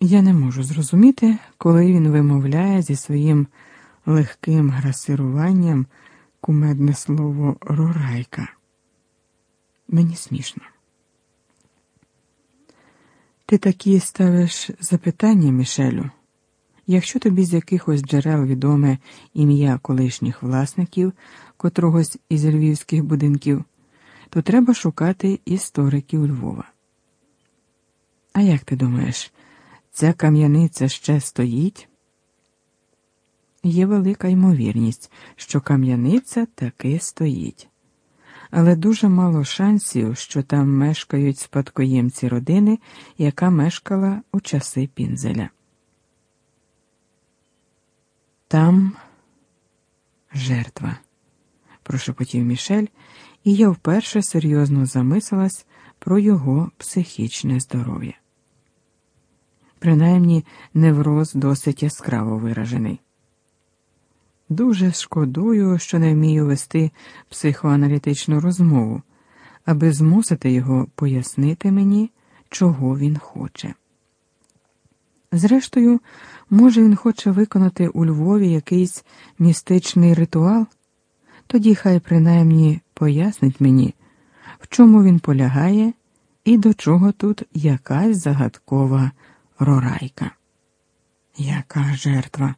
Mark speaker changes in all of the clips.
Speaker 1: Я не можу зрозуміти, коли він вимовляє зі своїм легким грасируванням кумедне слово рорайка. Мені смішно. Ти такі ставиш запитання, Мішелю. Якщо тобі з якихось джерел відоме ім'я колишніх власників котрогось із львівських будинків, то треба шукати істориків Львова. А як ти думаєш, ця кам'яниця ще стоїть? Є велика ймовірність, що кам'яниця таки стоїть, але дуже мало шансів, що там мешкають спадкоємці родини, яка мешкала у часи Пінзеля. Там жертва, прошепотів Мішель, і я вперше серйозно замислилась про його психічне здоров'я. Принаймні, невроз досить яскраво виражений. Дуже шкодую, що не вмію вести психоаналітичну розмову, аби змусити його пояснити мені, чого він хоче. Зрештою, може, він хоче виконати у Львові якийсь містичний ритуал, тоді хай принаймні пояснить мені, в чому він полягає і до чого тут якась загадкова рорайка. Яка жертва?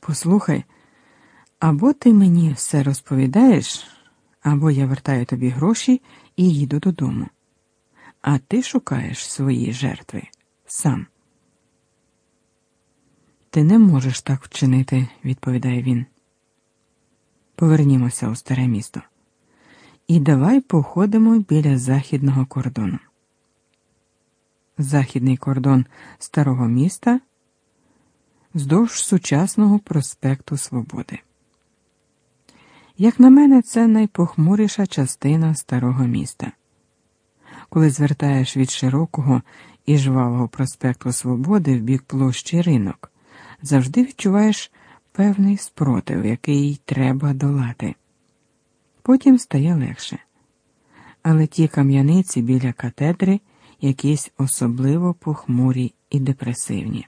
Speaker 1: Послухай, або ти мені все розповідаєш, або я вертаю тобі гроші і їду додому. А ти шукаєш свої жертви сам. Ти не можеш так вчинити, відповідає він. Повернімося у старе місто. І давай походимо біля західного кордону. Західний кордон старого міста вздовж сучасного проспекту Свободи. Як на мене, це найпохмуріша частина старого міста. Коли звертаєш від широкого і жвавого проспекту Свободи в бік площі ринок, завжди відчуваєш певний спротив, який треба долати. Потім стає легше. Але ті кам'яниці біля катедри якісь особливо похмурі і депресивні.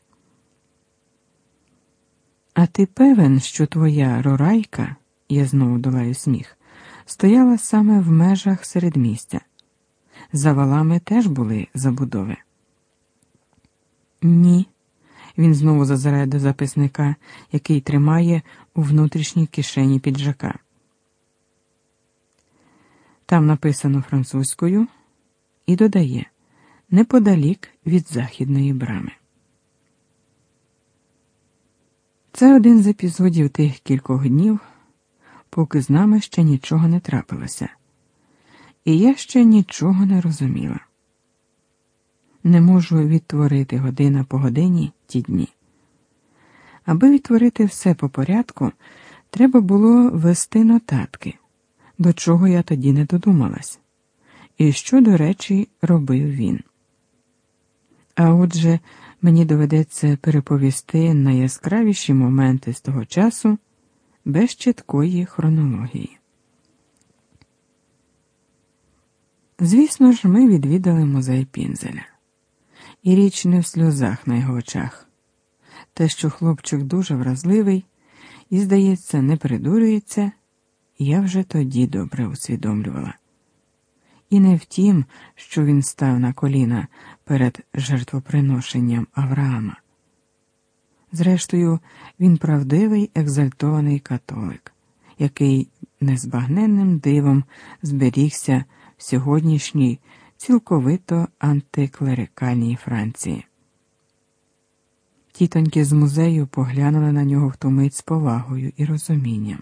Speaker 1: А ти певен, що твоя рорайка, я знову долаю сміх, стояла саме в межах середмістя. За валами теж були забудови. Ні. Він знову зазирає до записника, який тримає у внутрішній кишені піджака. Там написано французькою і додає неподалік від західної брами. Це один з епізодів тих кількох днів, поки з нами ще нічого не трапилося, і я ще нічого не розуміла. Не можу відтворити година по годині ті дні. Аби відтворити все по порядку, треба було вести нотатки, до чого я тоді не додумалась, і що, до речі, робив він. А отже, мені доведеться переповісти найяскравіші моменти з того часу без чіткої хронології. Звісно ж, ми відвідали музей Пінзеля, і річ не в сльозах на його очах. Те, що хлопчик дуже вразливий і, здається, не придурюється, я вже тоді добре усвідомлювала. І не в тім, що він став на коліна перед жертвоприношенням Авраама. Зрештою, він правдивий екзальтований католик, який незбагненним дивом зберігся в сьогоднішній цілковито антиклерикальній Франції. Тітоньки з музею поглянули на нього в ту мить з повагою і розумінням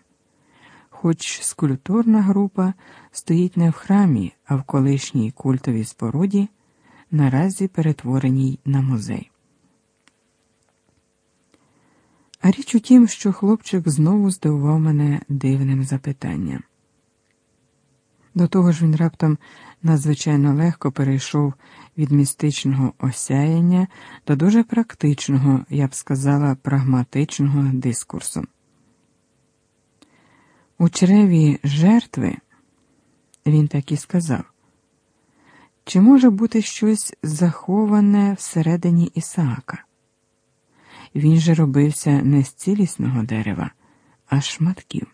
Speaker 1: хоч скульптурна група стоїть не в храмі, а в колишній культовій споруді, наразі перетвореній на музей. А річ у тім, що хлопчик знову здивував мене дивним запитанням. До того ж він раптом надзвичайно легко перейшов від містичного осяяння до дуже практичного, я б сказала, прагматичного дискурсу. У чреві жертви, він так і сказав, Чи може бути щось заховане всередині Ісаака? Він же робився не з цілісного дерева, а з шматків.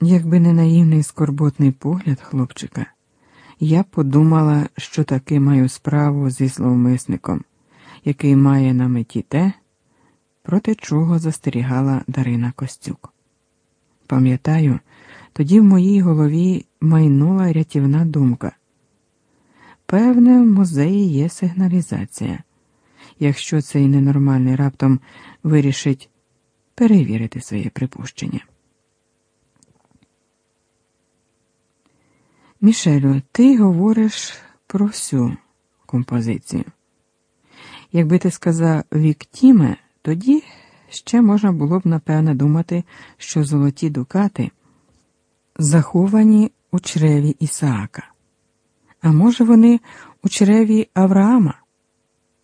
Speaker 1: Якби не наївний скорботний погляд хлопчика, я подумала, що таки маю справу зі зловмисником, який має на меті те, проти чого застерігала Дарина Костюк. Пам'ятаю, тоді в моїй голові майнула рятівна думка. Певне, в музеї є сигналізація, якщо цей ненормальний раптом вирішить перевірити своє припущення. Мішелю, ти говориш про всю композицію. Якби ти сказав Віктіме, тоді ще можна було б напевне думати, що золоті дукати заховані у чреві Ісаака. А може, вони у чреві Авраама?